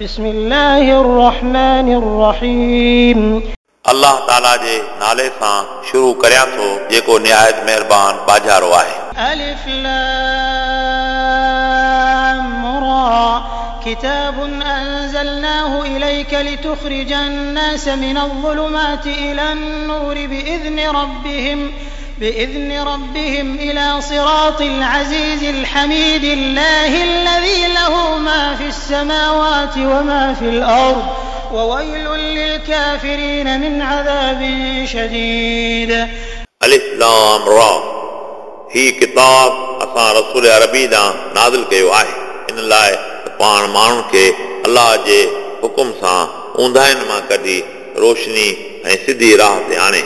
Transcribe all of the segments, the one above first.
بسم الله الرحمن الرحيم. الله تعالى جي نالي سان شروع ڪريا ٿو جيڪو نهايت مهربان باجارو آهي ألف لام را كتاب أنزلناه إليك لتخرج الناس من الظلمات إلى النور بإذن ربهم بإذن ربهم إلى صراط العزيز الحميد الله الذي السماوات وما في الأرض وويل للكافرين من عذاب شديد अलिफ लाम रा ही किताब असां रसूल अरबी ॾांहुं नाज़िल कयो आहे इन लाइ त पाण माण्हुनि खे अलाह जे हुकुम सां ऊंदाहिनि मां कढी रोशनी ऐं सिधी राह ते आणे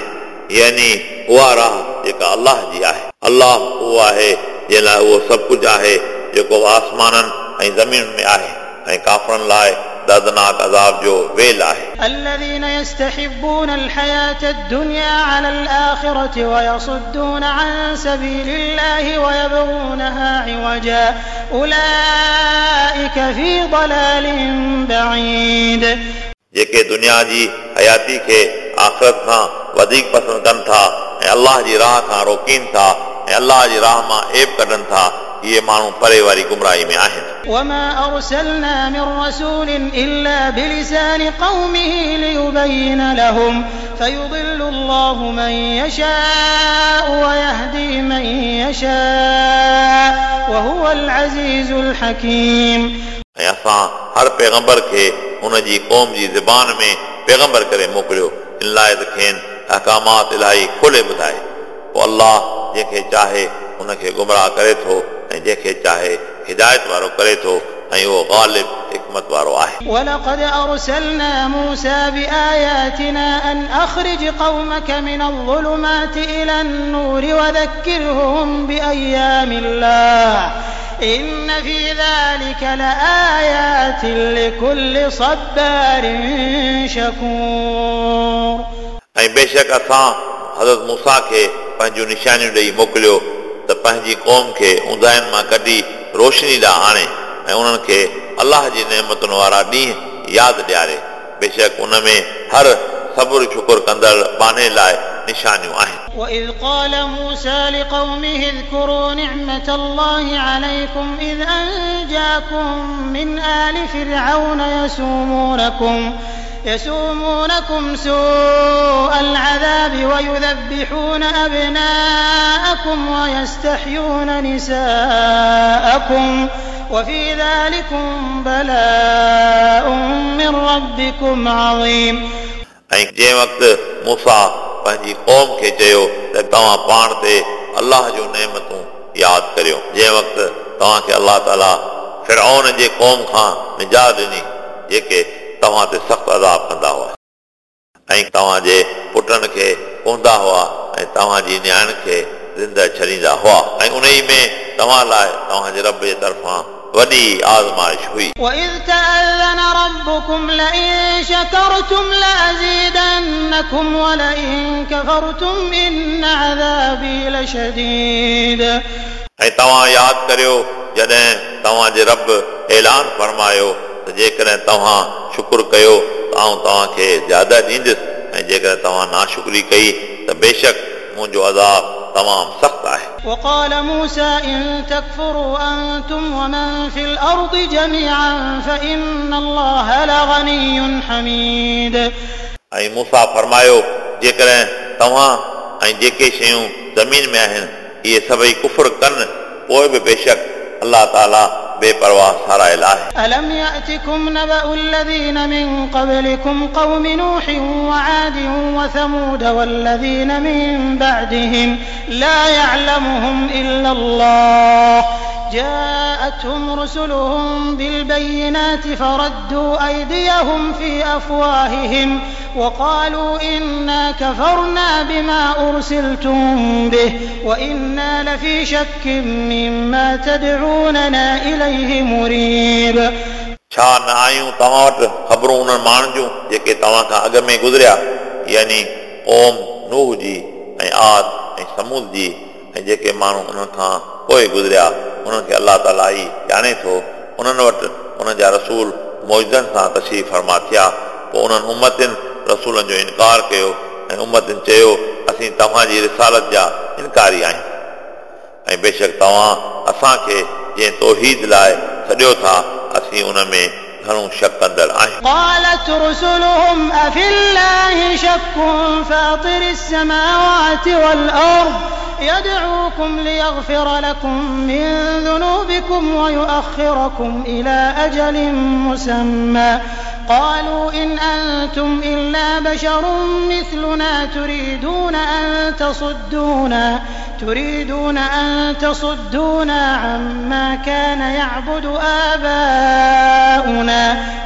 यानी उहा राह जेका अलाह जी आहे अलाह उहो आहे जंहिं लाइ उहो सभु कुझु आहे जेको आसमाननि ऐं ज़मीन में आहे ऐं काफ़रनि लाइ दर्दनाक अज़ाब जो वेल आहे الذين يستحبون الحياة الدنيا على الآخرة ويصدون عن سبيل الله ويبغونها عوجا أولئك في ضلال بعيد जेके दुनिया जी हयाती खे आख़िरत खां वधीक पसंदि कनि था ऐं अलाह जी राह खां रोकीनि था ऐं अलाह जी राह मां एब कढनि था इहे माण्हू परे वारी गुमराही में आहिनि وما أرسلنا من رسول إلا بلسان قومه ليبين لهم فيضل الله من يشاء ويهدي من يشاء وهو العزيز الحكيم ऐं असां हर पैगंबर खे हुन जी क़ौम जी ज़बान में पैगंबर करे मोकिलियो इन लाइ त खेनि अहकामात इलाही खोले ॿुधाए पोइ अलाह जंहिंखे चाहे हुनखे गुमराह करे थो ऐं जंहिंखे चाहे हिदायत वारो करे थो ऐं उहो ग़ालिब हिकमत वारो आहे ولقد أرسلنا موسى بآياتنا أن أخرج قومك من الظلمات إلى النور وذكرهم بأيام الله إن في ذلك لآيات لكل صبار شكور ऐं बेशक असां हज़रत मूसा खे पंहिंजूं निशानियूं ॾेई मोकिलियो त पंहिंजी क़ौम खे ऊंदाहिनि मां कढी रोशनी ॾांहुं आणे ऐं उन्हनि खे अलाह जी नेमतुनि वारा ॾींहं यादि ॾियारे बेशक उन में हर सबुरु शुकुर कंदड़ बाने लाइ निशानियूं आहिनि وإذ قال موسى لقومه اذكروا نعمة الله عليكم إذ أنجاكم من آل فرعون يسومونكم يسومونكم سوء العذاب ويذبحون أبناءكم ويستحيون نساءكم وفي ذلكم بلاء من ربكم عظيم ऐं जंहिं वक़्तु मूसा पंहिंजी क़ौम खे चयो त तव्हां पाण ते अलाह जूं नेमतूं यादि करियो जंहिं वक़्तु तव्हांखे अलाह ताला फिरौन जे क़ौम खां निजात ॾिनी जेके तव्हां ते सख़्तु अज़ाब कंदा हुआ ऐं तव्हांजे पुटनि खे कोंदा हुआ ऐं तव्हांजी नियाण खे ज़िंदह छॾींदा हुआ ऐं उन ई में तव्हां लाइ तव्हांजे रब जे तरफ़ां वॾी आज़माइश हुई وإذ تأذن ربكم لئن شكرتم لأزيدنكم ولئن كفرتم إن عذابي لشديد ऐं तव्हां यादि करियो जॾहिं तव्हांजे रब ऐलान फरमायो त जेकॾहिं तव्हां शुकुर कयो त आउं तव्हांखे ज्यादा ॾींदुसि ऐं जेकॾहिं तव्हां नाशुक्री कई त बेशक मुंहिंजो अज़ाब तमामु सख़्तु आहे وقال موسى إن تكفروا أنتم ومن في الأرض جميعا فإن الله لغني حميد ऐं मूंसां फरमायो जेकॾहिं तव्हां ऐं जेके शयूं ज़मीन में आहिनि इहे सभई कुफुर कनि पोइ बि बेशक अलाह ताला بے پرواہ سارا الہ ہے ألم یاتکم نبأ الذین من قبلکم قوم نوح وعاد وثمود والذین من بعدهم لا يعلمهم إلا الله جاءتهم رسلهم بالبينات فردوا أيديهم في أفواههم وقالوا إنا كفرنا بما أرسلتم به وإنا لفي شك مما تدعوننا إليه مريب छा न आयूं तव्हां वटि ख़बरूं उन्हनि माण्हुनि जूं जेके तव्हां खां अॻ में गुज़रिया यानी ओम नूह जी ऐं आद ऐं समूद जी ऐं जेके माण्हू उन्हनि खां पोइ गुज़रिया انهن کي الله تالا ئي ڄاڻي ٿو. انهن وٽ ان جا رسول معجزن سان تشريف فرما ٿيا پوءِ انهن امتن رسولن جو انڪار ڪيو ۽ امتن چيو اسين توهان جي رسالت جا انڪاري آهيون. ۽ بيشڪ توهان اسان کي جنهن توحيد لاءِ سڏيو ٿا اسين ان ۾ घणो शक कंदड़ आहियूं قالت رسلهم أفي الله شك فاطر السماوات والأرض يدعوكم ليغفر لكم من ذنوبكم ويؤخركم إلى أجل مسمى قالوا إن أنتم إلا بشر مثلنا تريدون أن تصدونا تريدون أن تصدونا عما كان يعبد آباؤنا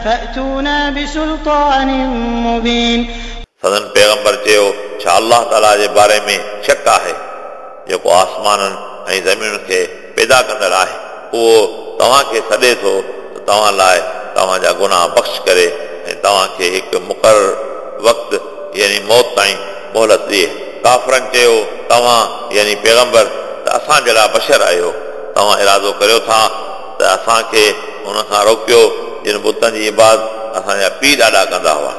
فأتونا بسلطان مبين सदन पैगंबर चयो छा अलाह ताला जे बारे में शक आहे जेको आसमाननि ऐं ज़मीन खे पैदा कंदड़ आहे उहो तव्हांखे सॾे थो त तव्हां लाइ तव्हांजा गुनाह बख़्श करे ऐं तव्हांखे हिकु मुक़ररु वक़्तु यानी मौत ताईं मोहलत ॾिए काफ़रनि चयो तव्हां यानी पैगंबर त असां जहिड़ा बशर आहियो तव्हां इरादो करियो था त असांखे हुन खां रोकियो جن بتن جي عبادت اسان جا پيءُ ڏاڏا ڪندا هئا.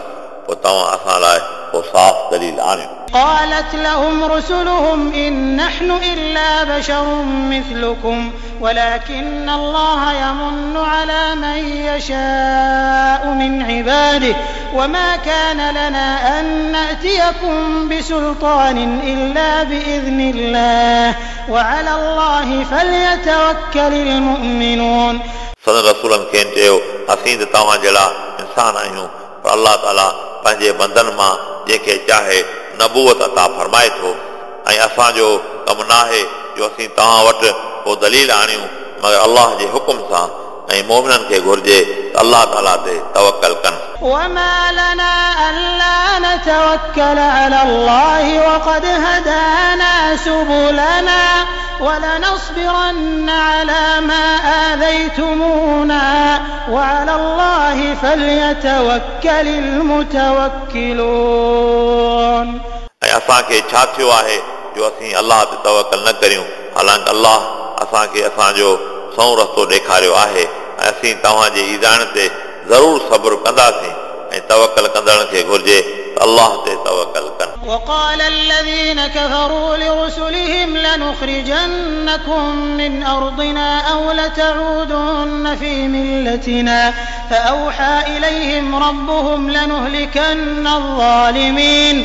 پوءِ توهان اسان لاءِ پوءِ صاف دليل آڻيو قالت لهم رسلهم إن نحن إلا بشر مثلكم ولكن الله يمن على من يشاء من عباده وما كان لنا أن نأتيكم بسلطان إلا بإذن الله وعلى الله فليتوكل المؤمنون. صدق رسول کين چيو اسين توهان جهڙا انسان آهيون الله تعالى پنهنجي بندن مان جنهن کي نبوت عطا فرمائي ٿو ۽ اسان جو ڪم نه آهي جو اسين توهان وٽ پوءِ دليل آڻيون مگر الله جي حڪم سان ऐं मोमिननि खे घुर्जे त अलाह ताला ते तवकल कनि وما لنا ألا نتوكل على الله وقد هدانا سبلنا ولنصبرن على ما آذيتمونا وعلى الله فليتوكل المتوكلون ऐं असांखे छा थियो आहे जो असीं अलाह ते तवकल न करियूं हालांकि अलाह असांखे असांजो सौ रस्तो ॾेखारियो आहे ऐं असीं तव्हांजे ईज़ाण ते ज़रूरु सब्र कंदासीं ऐं तवकल कंदड़नि खे घुर्जे त अलाह ते तवकल कनि وقال الذين كفروا لرسلهم لنخرجنكم من أرضنا أو لتعودن في ملتنا فأوحى إليهم ربهم لنهلكن الظالمين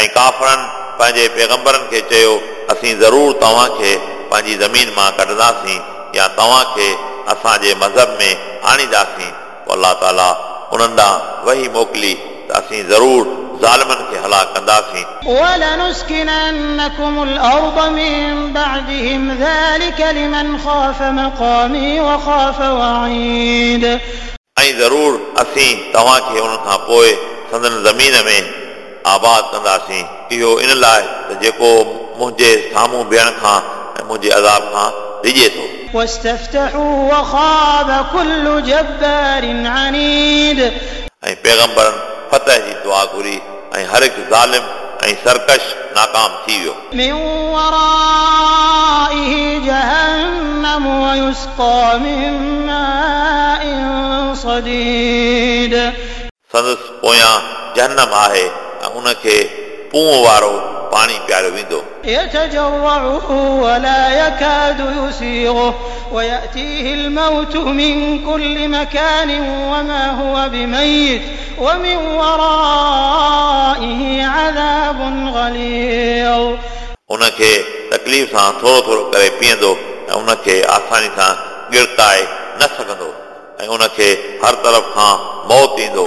ऐं काफ़रनि पंहिंजे पैगंबरनि खे चयो असीं ज़रूरु तव्हांखे पंहिंजी ज़मीन मां कढंदासीं या तव्हांखे असांजे मज़हब में आणींदासीं पोइ अलाह ताला उन्हनि ॾांहुं वही मोकिली त असीं ज़रूरु ज़ालिमनि खे हलाक कंदासीं ولنسكننكم الأرض من بعدهم ذلك لمن خاف مقامي وخاف وعيد ऐं ज़रूरु असीं तव्हांखे उन खां पोइ संदन ज़मीन में आबाद कंदासीं इहो इन लाइ त जेको मुंहिंजे साम्हूं बीहण खां ऐं मुंहिंजे अज़ाब खां डिॼे थो واستفتحوا وخاب كل جبار عنيد ऐं पैगंबरनि फतह जी दुआ घुरी ऐं हर हिकु ज़ालिम ऐं सरकश नाकाम थी वियो من ورائه جهنم ويسقى من ماء صديد संदसि पोयां जहनम आहे ऐं उनखे पूं वारो पाणी पीआरियो वेंदो يتجرعه ولا يكاد يسيغه ويأتيه الموت من كل مكان وما هو بميت ومن ورائه عذاب غليظ उनखे तकलीफ़ सां थोरो थोरो करे पीअंदो ऐं उनखे आसानी सां गिरकाए न सघंदो ऐं उनखे हर तरफ़ खां मौत ईंदो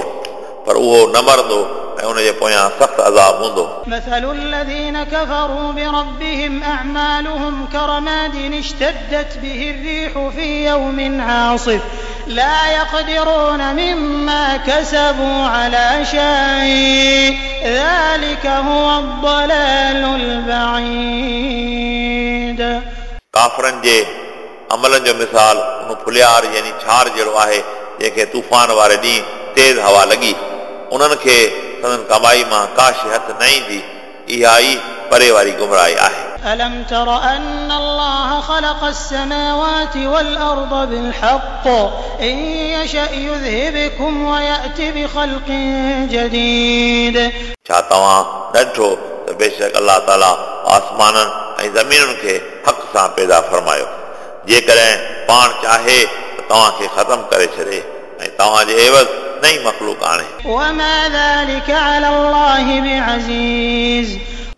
पर उहो न मरंदो ऐं उनजे पोयां सख़्तु अज़ाब हूंदो مثل الذين كفروا بربهم أعمالهم كرماد اشتدت به الريح في يوم عاصف لا يقدرون مما كسبوا على شيء ذلك هو الضلال البعيد काफ़रनि जे अमलनि जो मिसाल उन फुलियार यानी छार जहिड़ो आहे जंहिंखे तूफ़ान वारे ॾींहुं तेज़ हवा लॻी उन्हनि खे संदन कमाई मां का शइ हथ न ईंदी इहा ई परे वारी गुमराही आहे ألم تر أن الله خلق السماوات والأرض بالحق إن يشأ يذهبكم ويأتي بخلق جديد छा तव्हां न ॾिठो त बेशक अलाह ताला आसमाननि ऐं ज़मीनुनि खे हक़ सां पैदा फरमायो जेकॾहिं पाण चाहे त तव्हांखे ख़तमु करे छॾे ऐं तव्हांजे एवज़ नई मख़लूक आणे وما ذلك على الله بعزيز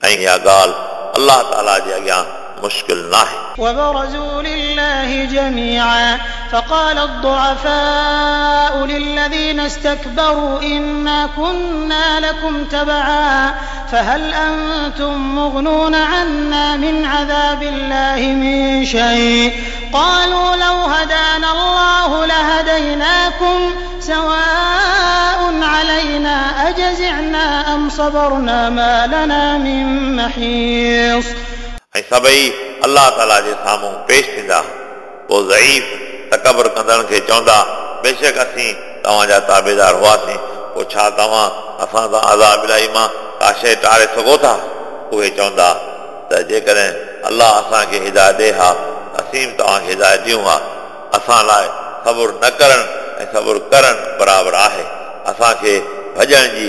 ऐं इहा ॻाल्हि अलाह ताला जे अॻियां मुश्किल न आहे وبرزوا لله جميعا فقال الضعفاء للذين استكبروا إنا كنا لكم تبعا فهل أنتم مغنون عنا من عذاب الله من شيء قالوا لو هدانا الله لهديناكم سواء صبرنا ما لنا من محيص ऐं सभई अलाह ताला जे साम्हूं पेश थींदा पोइ ज़ईफ़ तकबर कंदड़ खे चवंदा बेशक असीं तव्हांजा ताबेदार हुआसीं पोइ छा तव्हां असां सां आज़ाब इलाही मां का शइ टारे सघो था उहे चवंदा त जेकॾहिं अलाह असांखे हिदायत ॾे हा असीं बि तव्हांखे हिदायत ॾियूं हा असां लाइ सबुरु न करणु ऐं सबुरु करणु बराबरि आहे असांखे भॼण जी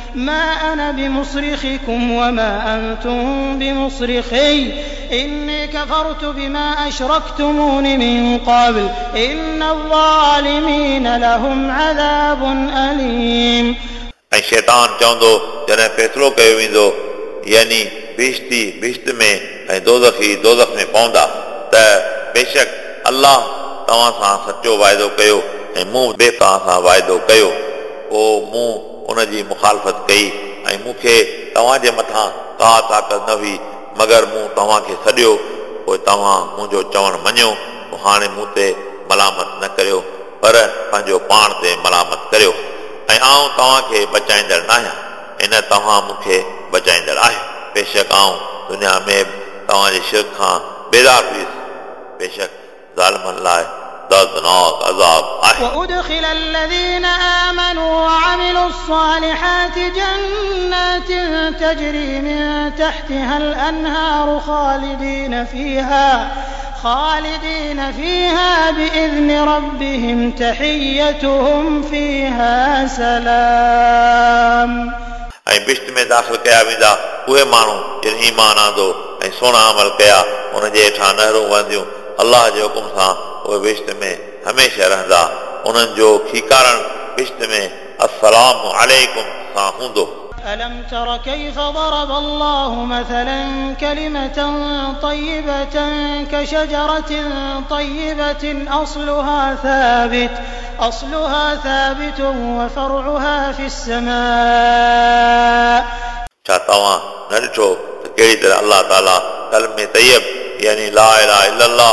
ما أنا بمصرخكم وما أنتم بمصرخي إني كفرت بما أشركتمون من قبل إن الظالمين لهم عذاب أليم ऐं शैतान चवंदो जॾहिं फ़ैसिलो कयो वेंदो यानी बेश्ती बेश्त में ऐं दोज़खी दोज़ख में पवंदा त बेशक अलाह तव्हां सां सचो वाइदो कयो ऐं मूं बे तव्हां सां वाइदो कयो पोइ मूं ان جي مخالفت ڪئي ۽ مون کي توهان جي مٿان ڪا طاقت نه هئي مگر مون توهان کي سڏيو پوءِ توهان منهنجو چوڻ مڃيو هاڻي مون تي ملامت نه ڪريو پر پنهنجو پاڻ تي ملامت ڪريو. ۽ آئون توهان کي بچائيندڙ نه آهيان ان توهان مون کي بچائيندڙ آهيو بيشڪ آئون دنيا ۾ توهان جي شر کان بيزار هيس. بيشڪ ظالمن لاءِ दर्दनाक अज़ाब आहे وأدخل الذين آمنوا وعملوا الصالحات جنات تجري من تحتها الأنهار خالدين فيها خالدين فيها بإذن ربهم تحيتهم فيها سلام ऐं बिश्त में दाख़िल कया वेंदा उहे माण्हू जिन ईमान आंदो ऐं सुहिणा अमल कया उन जे हेठां नहरूं वहंदियूं अलाह जे हुकुम सां उहे बिश्त में हमेशह रहंदा उन्हनि जो खीकारणु बिश्त में अस्सलाम अलैकुम सां हूंदो ألم تر كيف ضرب الله مثلا كلمة طيبة كشجرة طيبة أصلها ثابت أصلها ثابت وفرعها في السماء छा तव्हां न ॾिठो त कहिड़ी तरह अलाह ताला कलमे तैयब यानी ला इलाहा इल्लल्लाह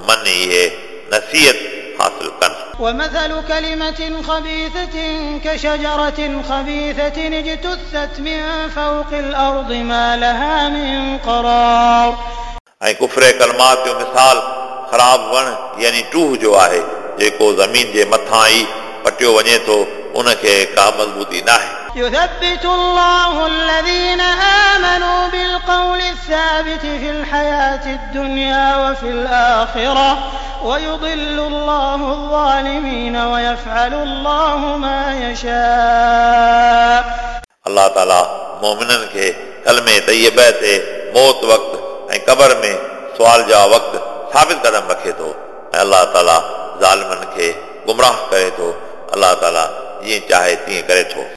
त मन इहे नसीहत हासिल कनि ومثل كلمة خبيثة كشجرة خبيثة اجتثت من فوق الأرض ما لها من قرار ऐं कुफरे कलमात जो मिसाल ख़राब वण यानी टूह जो आहे जेको ज़मीन जे मथां ई पटियो वञे थो उनखे का मज़बूती न आहे يثبت الله الذين آمنوا بالقول الثابت في الحياة الدنيا وفي الآخرة ويضل الله الظالمين ويفعل الله ما يشاء. الله تعالى مومنن کے کلمه طيبه موت وقت ۽ قبر میں سوال جا وقت ثابت قدم رکھے تو الله تعاليٰ ظالمن کے گمراہ کرے تو الله تعاليٰ یہ چاہے تيئن کرے تو۔